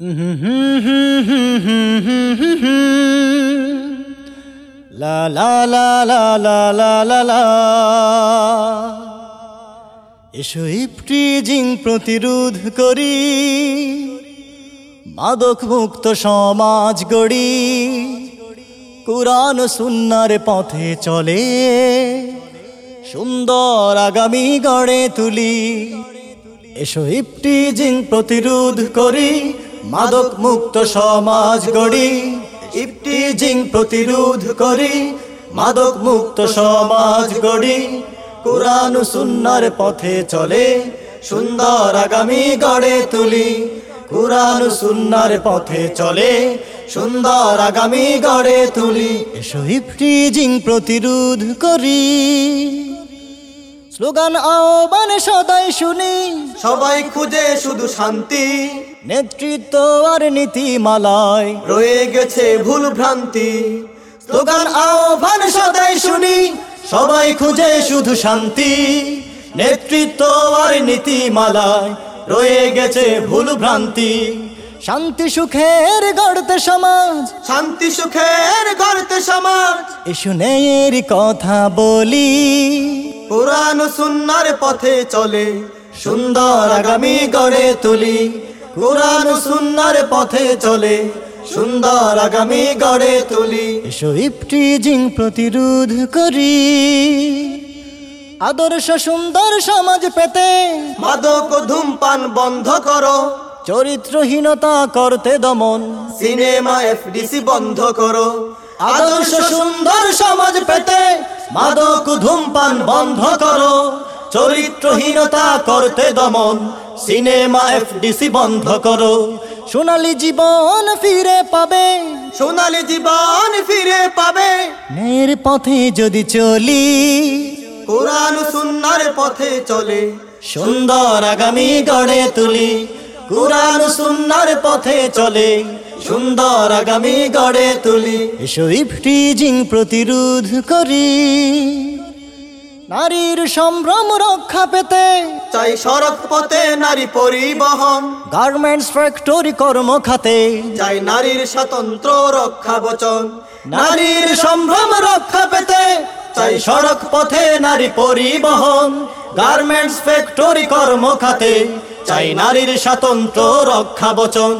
লা লা লা লা লা লা লা লা এসো ইফটিজিং প্রতিরোধ করি মাদক মুক্ত সমাজ গড়ি, কুরআন সুন্নার পথে চলে, সুন্দর আগামী গড়ে তুলি। এসো ইফটিজিং প্রতিরোধ করি মাদক মুক্ত সমাজ গড়ি ইফটিজিং প্রতিরোধ করি, মাদক মুক্ত সমাজ গড়ি, কোরআন সুন্নার পথে চলে, সুন্দর আগামী গড়ে তুলি। কোরআন সুন্নার পথে চলে, সুন্দর আগামী গড়ে তুলি। এসো ইফটিজিং প্রতিরোধ করি। স্লোগান আহ্বান সদাই শুনি। সবাই খুঁজে শুধু শান্তি। নেতৃত্ব আর নীতিমালায় রয়ে গেছে ভুল ভ্রান্তি। স্লোগান আহ্বান সদাই শুনি। সবাই খুঁজে শুধু শান্তি। নেতৃত্ব আর নীতিমালায় রয়ে গেছে ভুল ভ্রান্তি। শান্তি সুখের গড়তে সমাজ। শান্তি সুখের গড়তে সমাজ। এসো ন্যায়ের কথা বলি। কোরআন সুন্নার পথে চলে সুন্দর আগামী গড়ে তুলি। কোরআন সুন্নার পথে চলে সুন্দর আগামী গড়ে তুলি। এসো প্রতিরোধ করি। আদর্শ সুন্দর সমাজ পেতে মাদক ধূমপান বন্ধ করো। চরিত্রহীনতা করতে দমন। সিনেমা এফডিসি বন্ধ করো। আদর্শ সুন্দর সমাজ পেতে মাদক ধূমপান বন্ধ করো। চরিত্রহীনতা করতে দমন সিনেমা এফডিসি বন্ধ করো। সোনালী জীবন ফিরে পাবে। সোনালী জীবন ফিরে পাবে। ন্যায়ের পথে যদি চলি। কোরআন ও সুন্নার পথে চলে। সুন্দর আগামী গড়ে তুলি। কুরআন সুন্নার পথে চলে সুন্দর আগামী গড়ে তুলি। এসো ইফটিজিং প্রতিরোধ করি। নারীর সম্ভ্রম রক্ষা পেতে চাই সড়ক পথে নারী পরিবহন। গার্মেন্টস ফ্যাক্টরি কর্মখাতে চাই নারীর স্বাতন্ত্র রক্ষা বচন। নারীর সম্ভ্রম রক্ষা পেতে চাই সড়ক পথে নারী পরিবহন। গার্মেন্টস ফ্যাক্টরি কর্মখাতে, চাই নারীর স্বাতন্ত্র রক্ষা বচন।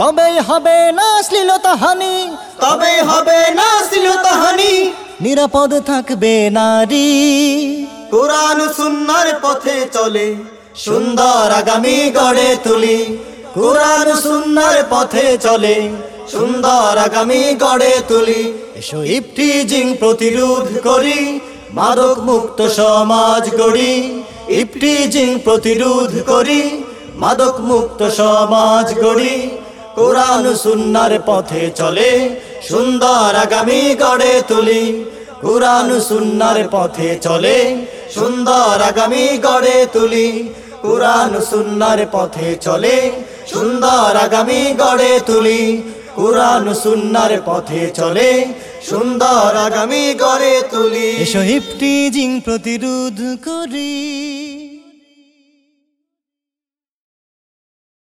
তবেই হবে না শ্লীলতা হানি তবে হবে না শ্লীলতাহানি নিরাপদ থাকবে নারী। কোরআন সুন্নার পথে চলে, সুন্দর আগামী গড়ে তুলি। কোরআন সুন্নার পথে চলে, সুন্দর আগামী গড়ে তুলি। এসো ইফটিজিং প্রতিরোধ করি মাদক মুক্ত সমাজ গড়ি ইফটিজিং প্রতিরোধ করি মাদক মুক্ত সমাজ গড়ি, কোরআন সুন্নার পথে চলে, সুন্দর আগামী গড়ে তুলি। কোরআন সুন্নার পথে চলে, সুন্দর আগামী গড়ে তুলি। কোরআন সুন্নার পথে চলে, সুন্দর আগামী গড়ে তুলি। কোরআন সুন্নার পথে চলে সুন্দর আগামী গড়ে তুলি। এসো হিপটিজিং প্রতিরোধ করি।